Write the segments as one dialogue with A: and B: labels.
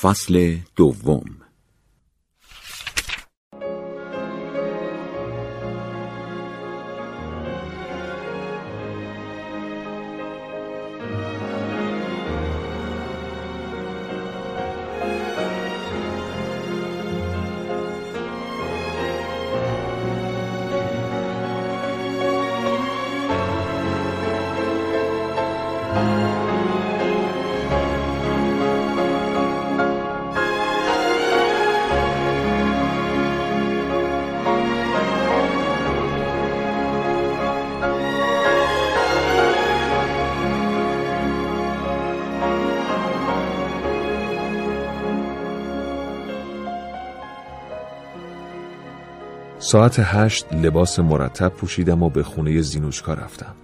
A: فصل دوم
B: ساعت هشت لباس مرتب پوشیدم و به خونه زینوشکا رفتم.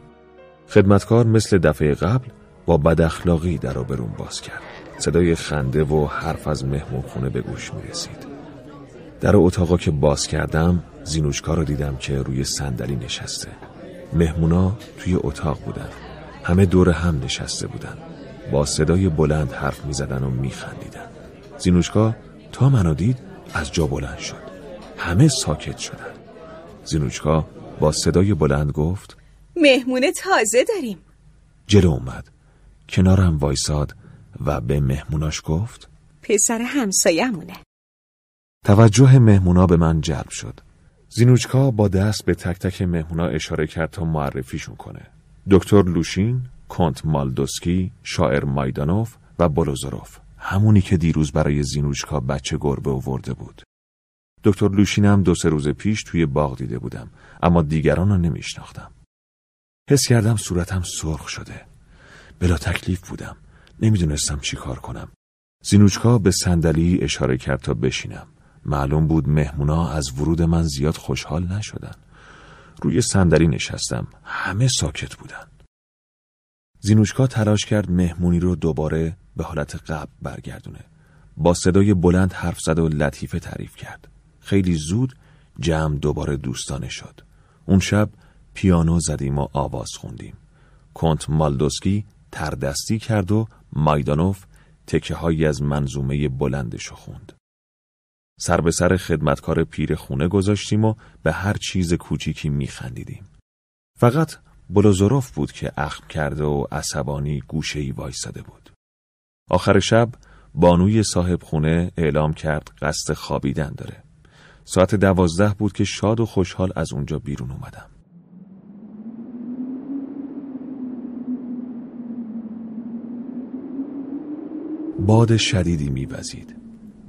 B: خدمتکار مثل دفعه قبل با بد اخلاقی در رو برون باز کرد. صدای خنده و حرف از مهمون خونه به گوش می رسید. در اتاقا که باز کردم زینوشکا رو دیدم که روی صندلی نشسته. مهمونا توی اتاق بودن. همه دور هم نشسته بودن. با صدای بلند حرف می زدن و می خندیدن. زینوشکا تا منو دید از جا بلند شد. همه ساکت شدن. زینوچکا با صدای بلند گفت
C: مهمون تازه داریم.
B: جلو اومد. کنارم وایساد و به مهموناش گفت
C: پسر همسایمونه
B: توجه مهمونا به من جلب شد. زینوچکا با دست به تک تک مهمونا اشاره کرد تا معرفیشون کنه. دکتر لوشین، کنت مالدوسکی، شاعر مایدانوف و بلوزروف همونی که دیروز برای زینوچکا بچه گربه ورده بود. دکتر لوشینم دو سه روز پیش توی باغ دیده بودم اما دیگران رو نمیشناختم. حس کردم صورتم سرخ شده. بلا تکلیف بودم. نمی‌دونستم چی کار کنم. زینوچکا به صندلی اشاره کرد تا بشینم. معلوم بود مهمونا از ورود من زیاد خوشحال نشدن. روی صندلی نشستم. همه ساکت بودن. زینوچکا تلاش کرد مهمونی رو دوباره به حالت قبل برگردونه. با صدای بلند حرف زد و لطیفه تعریف کرد. خیلی زود جمع دوباره دوستانه شد. اون شب پیانو زدیم و آواز خوندیم. کنت مالدوسکی تردستی کرد و مایدانوف تکه هایی از منظومه بلندشو خوند. سر به سر خدمتکار پیر خونه گذاشتیم و به هر چیز کوچیکی میخندیدیم. فقط بلوزروف بود که اخم کرده و عصبانی گوشه ای وایساده بود. آخر شب بانوی صاحب خونه اعلام کرد قصد خوابیدن داره. ساعت دوازده بود که شاد و خوشحال از اونجا بیرون اومدم. باد شدیدی میوزید.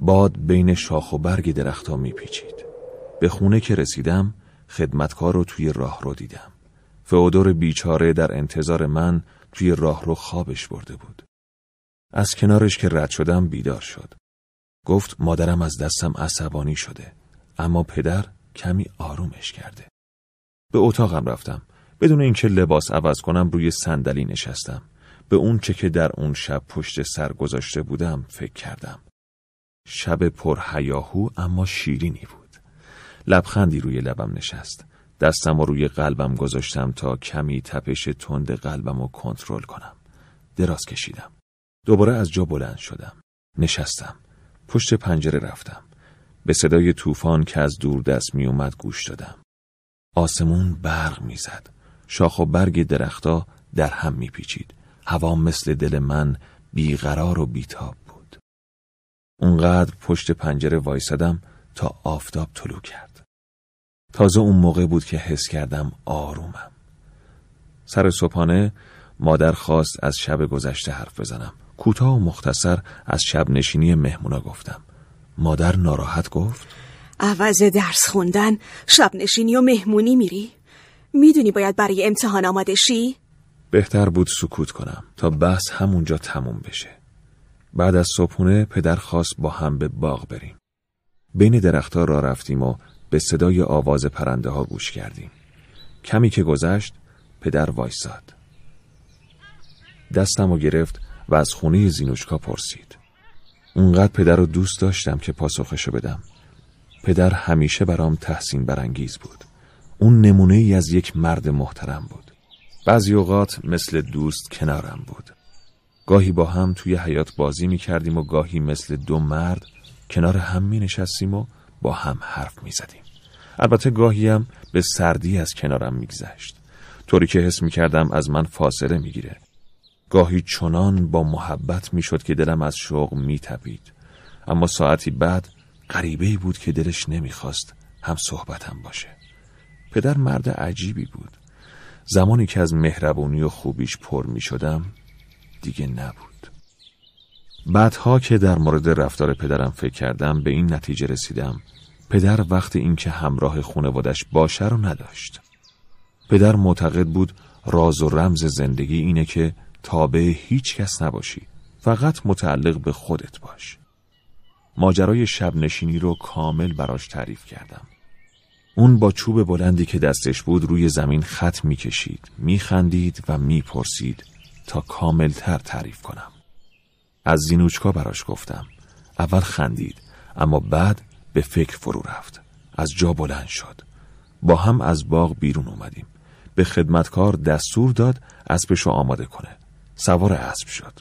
B: باد بین شاخ و برگ درختها میپیچید. به خونه که رسیدم خدمتکار رو توی راه رو دیدم. فئودور بیچاره در انتظار من توی راه رو خوابش برده بود. از کنارش که رد شدم بیدار شد. گفت مادرم از دستم عصبانی شده. اما پدر کمی آرومش کرده. به اتاقم رفتم. بدون اینکه لباس عوض کنم روی صندلی نشستم. به اون چه که در اون شب پشت سر گذاشته بودم فکر کردم. شب پر هیاهو اما شیرینی بود. لبخندی روی لبم نشست. دستم رو روی قلبم گذاشتم تا کمی تپش تند قلبم رو کنترل کنم. دراز کشیدم. دوباره از جا بلند شدم. نشستم. پشت پنجره رفتم. به صدای طوفان که از دور دست می اومد گوش دادم. آسمون برق می‌زد. شاخ و برگ درختا در هم میپیچید. هوا مثل دل من بیقرار و بیتاب بود. اونقدر پشت پنجره وایسادم تا آفتاب طلو کرد. تازه اون موقع بود که حس کردم آرومم. سر صبحانه مادر خواست از شب گذشته حرف بزنم. کوتاه و مختصر از شب نشینی مهمونا گفتم. مادر ناراحت گفت.
C: عوض درس خوندن شب نشینی و مهمونی میری؟ می‌دونی باید برای امتحان آماده شی؟
B: بهتر بود سکوت کنم تا بحث همونجا تموم بشه. بعد از صبحونه پدر خواست با هم به باغ بریم. بین درختها را رفتیم و به صدای آواز پرنده ها گوش کردیم. کمی که گذشت پدر وایساد. دستم و گرفت و از خونه زینوشکا پرسید. اونقدر پدر رو دوست داشتم که پاسخشو بدم پدر همیشه برام تحسین برانگیز بود اون نمونه ای از یک مرد محترم بود بعضی اوقات مثل دوست کنارم بود گاهی با هم توی حیات بازی می کردیم و گاهی مثل دو مرد کنار هم می نشستیم و با هم حرف می زدیم. البته گاهی هم به سردی از کنارم می گذشت. طوری که حس می کردم از من فاصله می گیره. گاهی چنان با محبت می شد که دلم از شوق می تبید. اما ساعتی بعد غریبه بود که دلش نمی‌خواست هم صحبتم باشه. پدر مرد عجیبی بود. زمانی که از مهربونی و خوبیش پر می شدم دیگه نبود. بعدها که در مورد رفتار پدرم فکر کردم به این نتیجه رسیدم پدر وقت اینکه همراه خونوادش باشه رو نداشت. پدر معتقد بود راز و رمز زندگی اینه که تابع هیچ کس نباشی. فقط متعلق به خودت باش. ماجرای شب نشینی رو کامل براش تعریف کردم. اون با چوب بلندی که دستش بود روی زمین خط می‌کشید میخندید و می‌پرسید تا کاملتر تعریف کنم. از زینوچکا براش گفتم. اول خندید اما بعد به فکر فرو رفت. از جا بلند شد. با هم از باغ بیرون اومدیم. به خدمتکار دستور داد اسبشو آماده کنه. سوار اسب شد.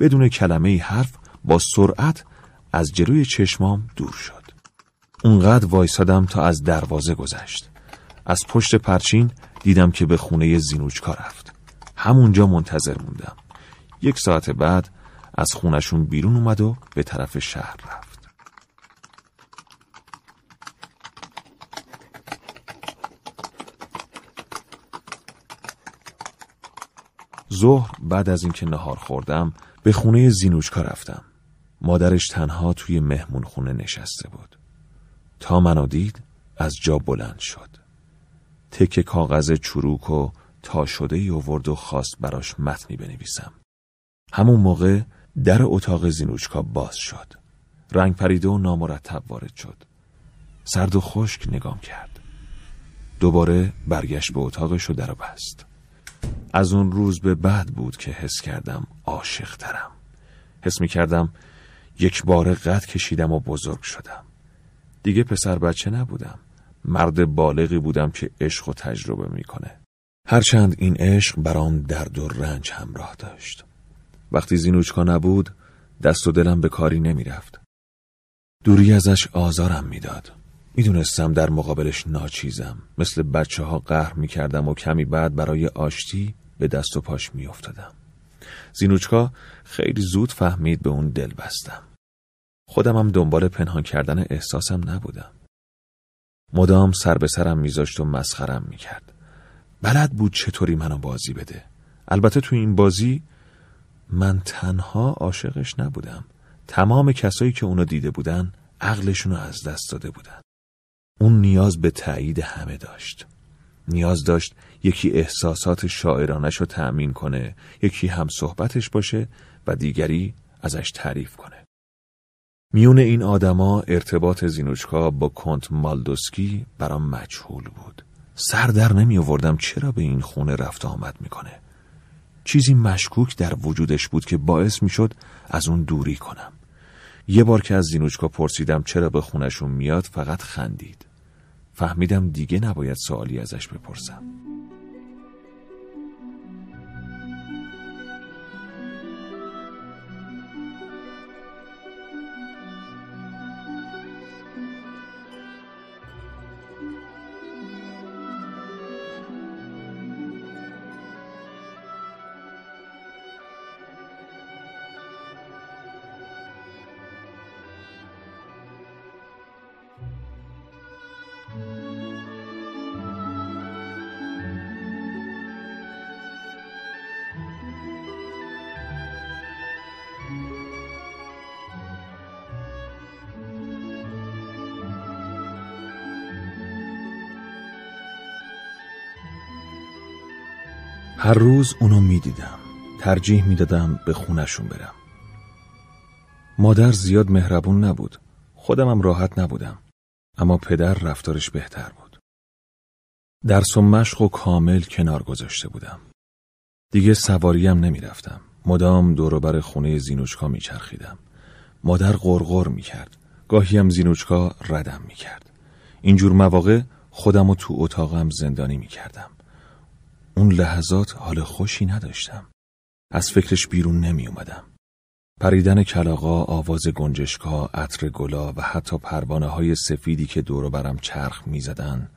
B: بدون کلمه حرف با سرعت از جلوی چشمام دور شد. اونقدر وایسادم تا از دروازه گذشت. از پشت پرچین دیدم که به خونه زینوچکا رفت. همونجا منتظر موندم. یک ساعت بعد از خونشون بیرون اومد و به طرف شهر رفت. ظهر بعد از اینکه نهار خوردم به خونه زینوچکا رفتم. مادرش تنها توی مهمون خونه نشسته بود. تا منو دید از جا بلند شد. تک کاغذ چروک و تا شده ای و خواست براش متنی بنویسم. همون موقع در اتاق زینوچکا باز شد. رنگ پریده و نامرتب وارد شد. سرد و خشک نگام کرد. دوباره برگشت به اتاقش و در بست. از اون روز به بعد بود که حس کردم عاشق ترم حس می کردم یک بار قد کشیدم و بزرگ شدم. دیگه پسر بچه نبودم. مرد بالغی بودم که عشق و تجربه می‌کنه. هرچند این عشق برام درد و رنج همراه داشت. وقتی زینوچکا نبود دست و دلم به کاری نمی‌رفت. دوری ازش آزارم می‌داد. می‌دونستم در مقابلش ناچیزم مثل بچه ها قهر می‌کردم و کمی بعد برای آشتی به دست و پاش میافتادم زینوچکا خیلی زود فهمید به اون دل بستم خودم هم دنبال پنهان کردن احساسم نبودم. مدام سر به سرم میذاشت و مسخرم می‌کرد. بلد بود چطوری منو بازی بده. البته تو این بازی من تنها عاشقش نبودم. تمام کسایی که اونو دیده بودن عقلشونو از دست داده بودن. اون نیاز به تایید همه داشت. نیاز داشت یکی احساسات شاعرانش رو تأمین کنه، یکی هم صحبتش باشه و دیگری ازش تعریف کنه. میون این آدما ارتباط زینوچکا با کنت مالدوسکی برام مجهول بود سر در نمی آوردم چرا به این خونه رفت آمد می‌کنه چیزی مشکوک در وجودش بود که باعث می‌شد از اون دوری کنم یه بار که از زینوچکا پرسیدم چرا به خونشون میاد فقط خندید فهمیدم دیگه نباید سوالی ازش بپرسم. هر روز اونو می‌دیدم. ترجیح می‌دادم به خونشون برم. مادر زیاد مهربون نبود. خودمم راحت نبودم. اما پدر رفتارش بهتر بود. درس و مشق و کامل کنار گذاشته بودم. دیگه سواریم نمی‌رفتم. مدام دوروبر خونه زینوچکا میچرخیدم. مادر غرغر می‌کرد. گاهیم زینوچکا ردم می‌کرد. اینجور مواقع خودم رو تو اتاقم زندانی می‌کردم. اون لحظات حال خوشی نداشتم. از فکرش بیرون نمی اومدم. پریدن کلاغا، آواز گنجشکا، عطر گلا و حتی پروانه های سفیدی که دور برم چرخ می زدن،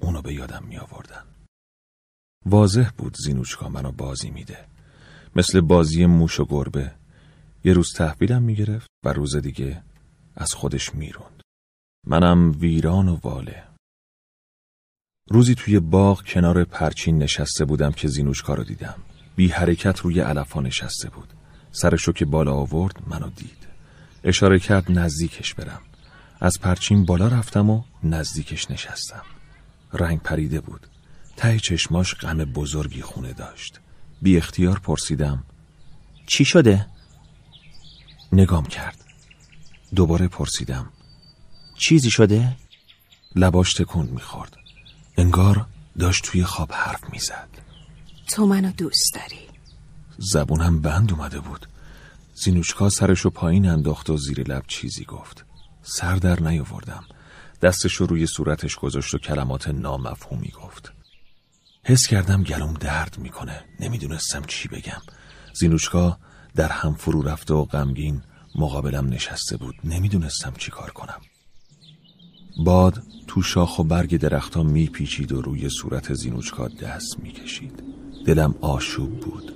B: اونو به یادم می آوردن. واضح بود زینوچکا منو بازی میده. مثل بازی موش و گربه. یه روز تحویلم می‌گرفت و روز دیگه از خودش می‌روند. منم ویران و واله. روزی توی باغ کنار پرچین نشسته بودم که زینوشکا رو دیدم. بی حرکت روی علفا نشسته بود. سرشو که بالا آورد منو دید. اشاره کرد نزدیکش برم. از پرچین بالا رفتم و نزدیکش نشستم. رنگ پریده بود. ته چشماش غم بزرگی خونه داشت. بی اختیار پرسیدم
A: چی شده؟
B: نگام کرد. دوباره پرسیدم
A: چیزی شده؟
B: لباش تکون می‌خورد. انگار داشت توی خواب حرف می‌زد.
C: تو منو دوست داری
B: زبونم بند اومده بود. زینوشکا سرشو پایین انداخت و زیر لب چیزی گفت. سر در نیاوردم. دستشو روی صورتش گذاشت و کلمات نامفهومی گفت. حس کردم گلوم درد می‌کنه. نمی‌دونستم چی بگم. زینوشکا در هم فرو رفته و غمگین مقابلم نشسته بود. نمی‌دونستم چی کار کنم. باد تو شاخ و برگ درختها میپیچید و روی صورت زینوچکا دست می‌کشید. دلم آشوب بود.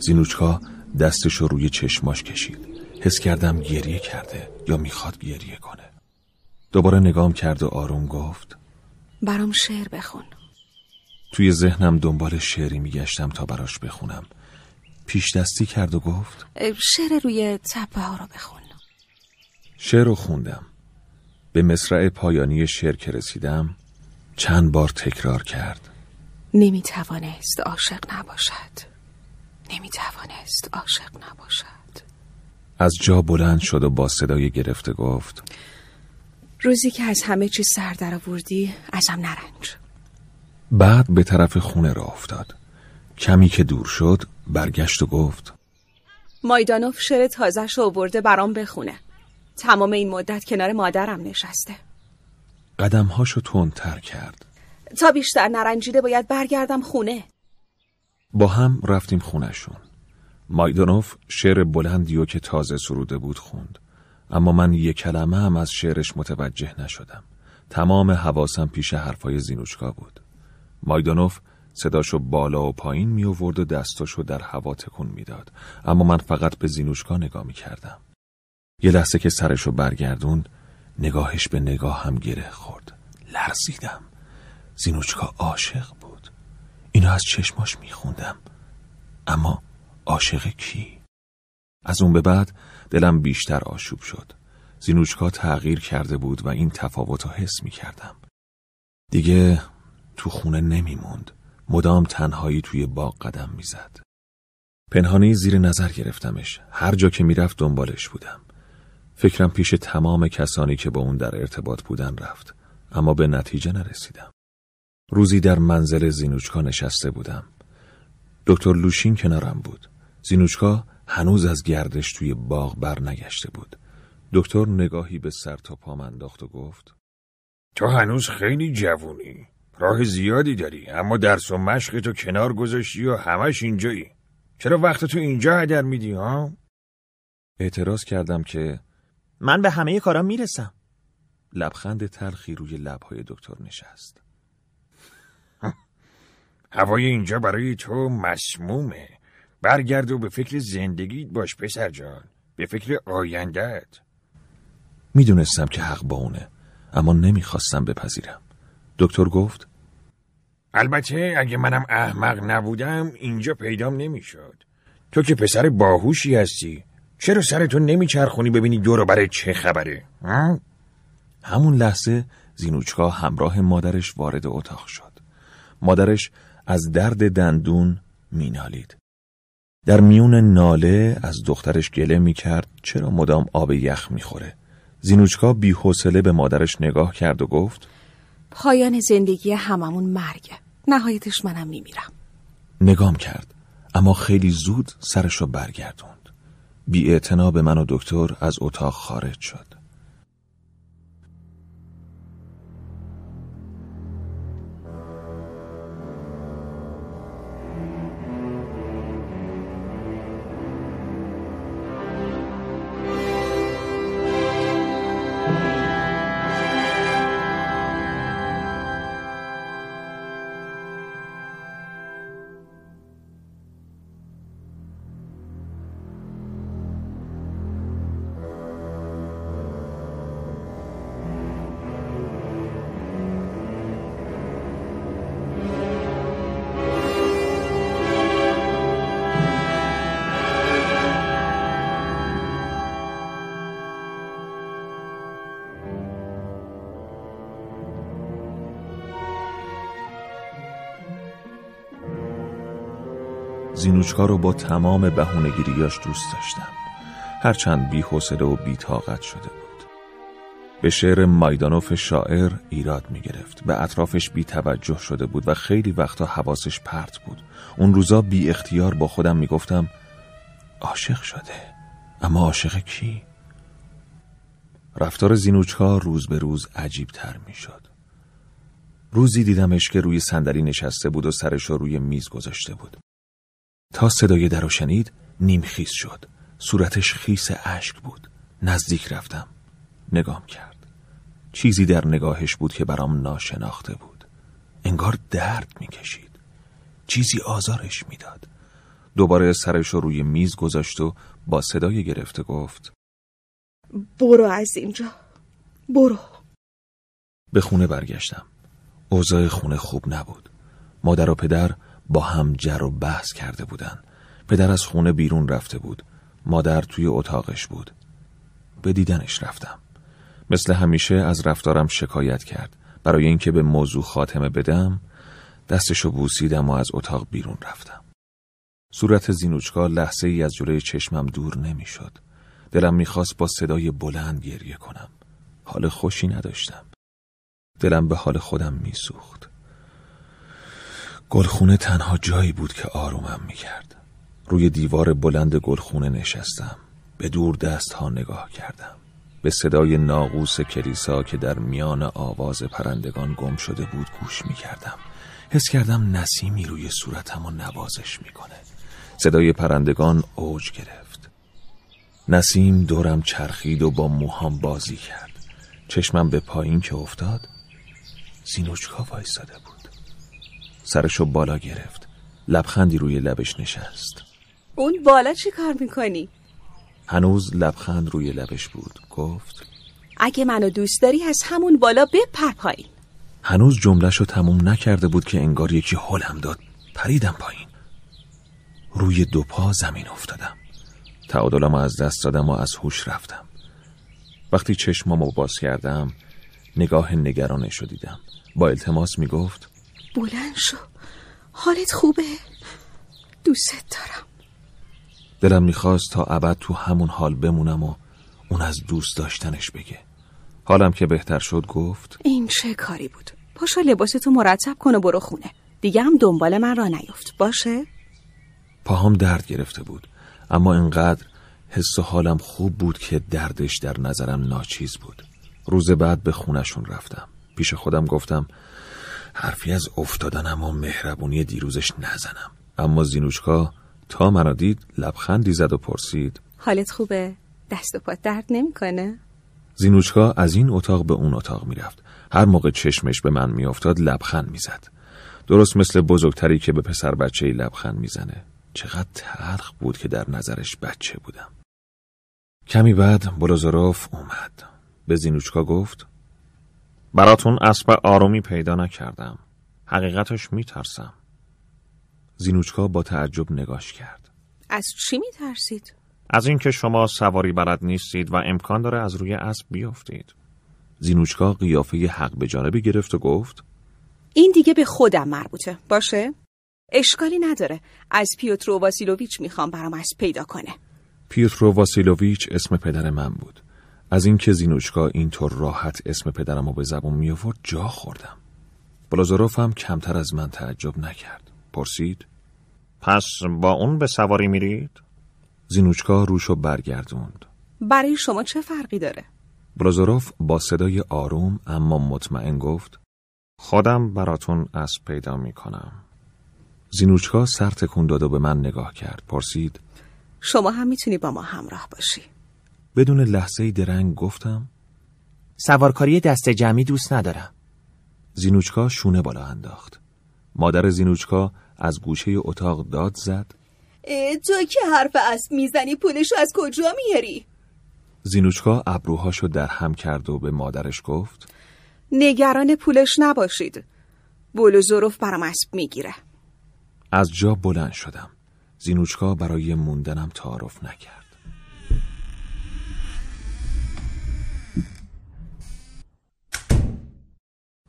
B: زینوچکا دستش رو روی چشماش کشید. حس کردم گریه کرده یا می‌خواد گریه کنه. دوباره نگام کرد و آروم گفت
C: برام شعر بخون.
B: توی ذهنم دنبال شعری میگشتم تا براش بخونم. پیش دستی کرد و گفت
C: شعر روی تپه ها رو بخون.
B: شعر رو خوندم. به مصرع پایانی شعر که رسیدم چند بار تکرار کرد.
C: نمی توانست عاشق نباشد. نمی توانست عاشق نباشد.
B: از جا بلند شد و با صدای گرفته گفت
C: روزی که از همه چیز سر در آوردی ازم نرنج.
B: بعد به طرف خونه را افتاد. کمی که دور شد برگشت و گفت
C: مایدانوف شعر تازش رو آورده برام بخونه. تمام این مدت کنار مادرم نشسته.
B: قدمهاشو تندتر کرد.
C: تا بیشتر نرنجیده باید برگردم خونه.
B: با هم رفتیم خونشون مایدانوف شعر بلندی و که تازه سروده بود خوند. اما من یک کلمه هم از شعرش متوجه نشدم. تمام حواسم پیش حرفای زینوچکا بود. مایدانوف صداشو بالا و پایین می آورد و دستاشو در هوا تکون می‌داد. اما من فقط به زینوشکا نگاه می کردم یه لحظه که سرشو برگردوند نگاهش به نگاه هم گره خورد. لرزیدم. زینوچکا عاشق بود. اینو از چشماش میخوندم. اما عاشق کی؟ از اون به بعد دلم بیشتر آشوب شد. زینوچکا تغییر کرده بود و این تفاوت رو حس می‌کردم. دیگه تو خونه نمیموند. مدام تنهایی توی باغ قدم می‌زد. پنهانی زیر نظر گرفتمش. هر جا که می‌رفت دنبالش بودم. فکرم پیش تمام کسانی که با اون در ارتباط بودن رفت اما به نتیجه نرسیدم. روزی در منزل زینوچکا نشسته بودم. دکتر لوشین کنارم بود. زینوچکا هنوز از گردش توی باغ بر نگشته بود. دکتر نگاهی به سر تا پام انداخت و گفت
D: تو هنوز خیلی جوونی. راه زیادی داری اما درس و مشق تو کنار گذاشتی و همش اینجایی. چرا وقت تو اینجا هدر میدی ها؟
B: اعتراض کردم که
A: من به همه کارا می‌رسم.
B: لبخند تلخی روی لبهای دکتر نشست.
D: هوای اینجا برای تو مسمومه. برگرد و به فکر زندگیت باش پسر جان. به فکر آیندهت.
B: می‌دونستم که حق با اونه اما نمی‌خواستم بپذیرم. دکتر گفت
D: البته اگه منم احمق نبودم اینجا پیدام نمی‌شد. تو که پسر باهوشی هستی. چرا سرتو نمیچرخونی ببینی دور برای چه خبره؟
B: همون لحظه زینوچکا همراه مادرش وارد اتاق شد. مادرش از درد دندون مینالید. در میون ناله از دخترش گله می‌کرد چرا مدام آب یخ می‌خوره؟ زینوچکا بی حوصله به مادرش نگاه کرد و گفت
C: پایان زندگی هممون مرگه. نهایتش منم میمیرم.
B: نگام کرد اما خیلی زود سرش رو برگردوند. بی به من و دکتر از اتاق خارج شد. زینوچکا رو با تمام بهونهگیریاش دوست داشتم. هرچند بی حوصله و بی طاقت شده بود. به شعر مایدانوف شاعر ایراد می گرفت به اطرافش بی توجه شده بود و خیلی وقتا حواسش پرت بود. اون روزا بی اختیار با خودم می گفتم عاشق شده اما عاشق کی؟ رفتار زینوچکا روز به روز عجیب تر می شد روزی دیدمش که روی صندلی نشسته بود و سرش رو روی میز گذاشته بود. تا صدای در شنید نیم خیس شد. صورتش خیس اشک بود. نزدیک رفتم. نگام کرد. چیزی در نگاهش بود که برام ناشناخته بود. انگار درد می‌کشید. چیزی آزارش می‌داد. دوباره سرش رو روی میز گذاشت و با صدای گرفته گفت
C: برو از اینجا. برو.
B: به خونه برگشتم. اوضاع خونه خوب نبود. مادر و پدر با هم جر و بحث کرده بودن. پدر از خونه بیرون رفته بود. مادر توی اتاقش بود. به دیدنش رفتم. مثل همیشه از رفتارم شکایت کرد. برای اینکه به موضوع خاتمه بدم دستشو بوسیدم و از اتاق بیرون رفتم. صورت زینوچکا لحظه ای از جلوی چشمم دور نمی‌شد. دلم می‌خواست با صدای بلند گریه کنم. حال خوشی نداشتم. دلم به حال خودم میسوخت. گلخونه تنها جایی بود که آرومم می‌کرد. روی دیوار بلند گلخونه نشستم. به دور دست ها نگاه کردم. به صدای ناقوس کلیسا که در میان آواز پرندگان گم شده بود گوش می‌کردم. حس کردم نسیمی روی صورتم و نوازش می‌کنه. صدای پرندگان اوج گرفت. نسیم دورم چرخید و با موهام بازی کرد. چشمم به پایین که افتاد زینوچکا وایستاده بود. سرشو بالا گرفت. لبخندی روی لبش نشست.
C: اون بالا چی کار می‌کنی؟
B: هنوز لبخند روی لبش بود. گفت
C: اگه منو دوست داری از همون بالا بپر پایین.
B: هنوز جملهشو تموم نکرده بود که انگار یکی حلم داد. پریدم پایین. روی دو پا زمین افتادم. تعادلم از دست دادم و از هوش رفتم. وقتی چشمامو باز کردم نگاه نگرانش رو دیدم با التماس می‌گفت
C: بلند شو. حالت خوبه؟ دوست دارم.
B: دلم می‌خواست تا ابد تو همون حال بمونم و اون از دوست داشتنش بگه. حالم که بهتر شد گفت
C: این چه کاری بود؟ پاشو لباستو مرتب کن و برو خونه. دیگه هم دنبال من را نیفت باشه؟
B: پاهام درد گرفته بود اما انقدر حس و حالم خوب بود که دردش در نظرم ناچیز بود. روز بعد به خونشون رفتم. پیش خودم گفتم حرفی از افتادنم و مهربونی دیروزش نزنم. اما زینوچکا تا منو دید لبخندی زد و پرسید.
C: حالت خوبه؟ دست و پات درد نمی‌کنه؟
B: زینوچکا از این اتاق به اون اتاق می‌رفت. هر موقع چشمش به من میافتاد لبخند می‌زد. درست مثل بزرگتری که به پسر بچه لبخند می‌زنه. چقدر ترخ بود که در نظرش بچه بودم. کمی بعد بلوزروف اومد. به زینوچکا گفت
A: براتون اسب آرومی پیدا نکردم. حقیقتش میترسم.
B: زینوچکا با تعجب نگاش کرد.
C: از چی میترسید؟
A: از اینکه شما سواری بلد نیستید و امکان داره از روی اسب بیافتید
B: زینوچکا قیافه حق به جانبی گرفت و گفت
C: این دیگه به خودم مربوطه. باشه؟ اشکالی نداره. از پیوترو واسیلوویچ می‌خوام برام از پیدا کنه.
B: پیوترو واسیلوویچ اسم پدر من بود. از اینکه زینوچکا اینطور راحت اسم پدرم رو به زبون می آورد جا خوردم. بلازاروف هم کمتر از من تعجب نکرد. پرسید
A: پس با اون به سواری میرید؟
B: زینوچکا روشو برگردوند.
C: برای شما چه فرقی داره؟
B: بلازاروف با صدای آروم اما مطمئن گفت
A: خودم براتون اسب پیدا می‌کنم.
B: زینوچکا سر تکون داد و به من نگاه کرد. پرسید
C: شما هم می‌تونی با ما همراه باشی.
B: بدون لحظه درنگ گفتم
A: سوارکاری دست جمعی دوست ندارم.
B: زینوچکا شونه بالا انداخت. مادر زینوچکا از گوشه اتاق داد زد.
C: تو که حرف اسب می‌زنی پولشو از کجا میاری؟
B: زینوچکا ابروهاشو در هم کرد و به مادرش گفت
C: نگران پولش نباشید. بولوزوروف برام اسب می‌گیره.
B: از جا بلند شدم. زینوچکا برای موندنم تعارف نکرد.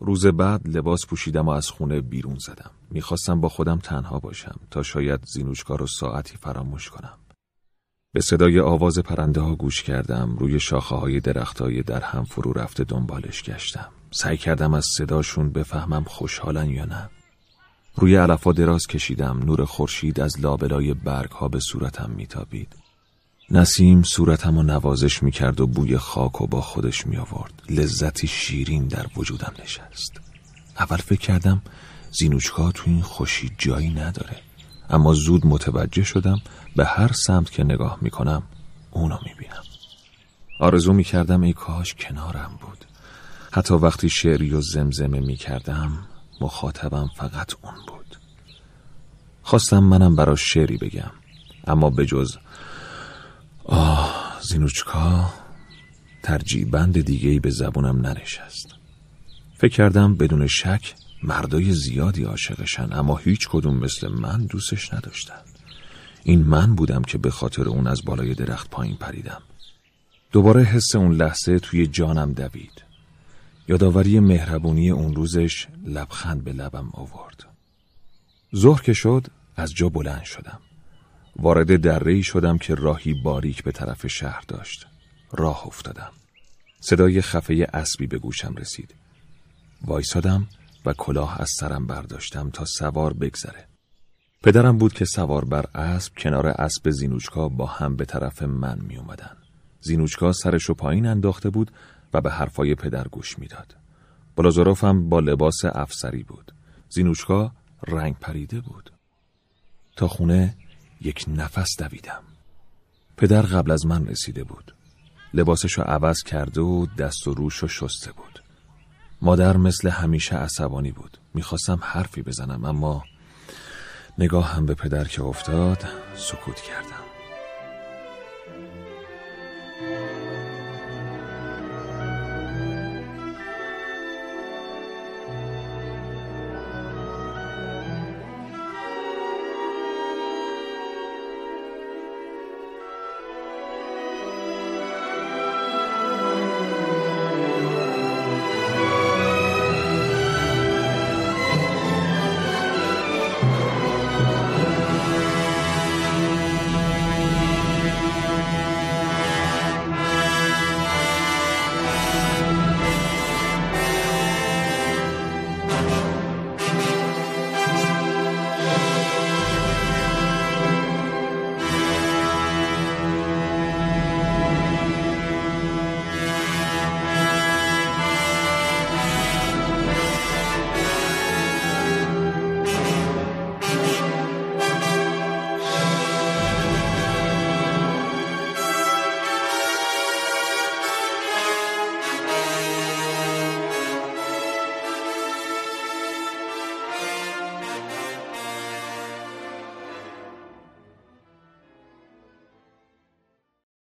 B: روز بعد لباس پوشیدم و از خونه بیرون زدم. می‌خواستم با خودم تنها باشم تا شاید زینوچکا رو ساعتی فراموش کنم. به صدای آواز پرنده ها گوش کردم روی شاخه های درخت های در هم فرو رفته دنبالش گشتم. سعی کردم از صداشون بفهمم خوشحالن یا نه. روی علفا دراز کشیدم نور خورشید از لابلای برگ ها به صورتم میتابید. نسیم صورتم و نوازش می‌کرد و بوی خاک و با خودش می آورد. لذتی شیرین در وجودم نشست. اول فکر کردم زینوچکا تو این خوشی جایی نداره. اما زود متوجه شدم به هر سمت که نگاه می‌کنم اونو می‌بینم. آرزو می‌کردم ای کاش کنارم بود. حتی وقتی شعری و زمزمه می‌کردم مخاطبم فقط اون بود. خواستم منم براش شعری بگم. اما به جز آه زینوچکا ترجیبند دیگه به زبونم ننشست. فکر کردم بدون شک مردای زیادی عاشقشن اما هیچ کدوم مثل من دوستش نداشتن. این من بودم که به خاطر اون از بالای درخت پایین پریدم. دوباره حس اون لحظه توی جانم دوید. یادآوری مهربونی اون روزش لبخند به لبم آورد. ظهر که شد از جا بلند شدم. وارد دره شدم که راهی باریک به طرف شهر داشت. راه افتادم. صدای خفه اسبی به گوشم رسید. وایسادم و کلاه از سرم برداشتم تا سوار بگذره. پدرم بود که سوار بر اسب کنار اسب زینوچکا با هم به طرف من می اومدن. زینوچکا سرشو پایین انداخته بود و به حرفای پدر گوش می‌داد. بلازاروفم با لباس افسری بود. زینوچکا رنگ پریده بود. تا خونه یک نفس دویدم. پدر قبل از من رسیده بود. لباسشو عوض کرده و دست و روشو شسته بود. مادر مثل همیشه عصبانی بود. می‌خواستم حرفی بزنم اما نگاه هم به پدر که افتاد سکوت کردم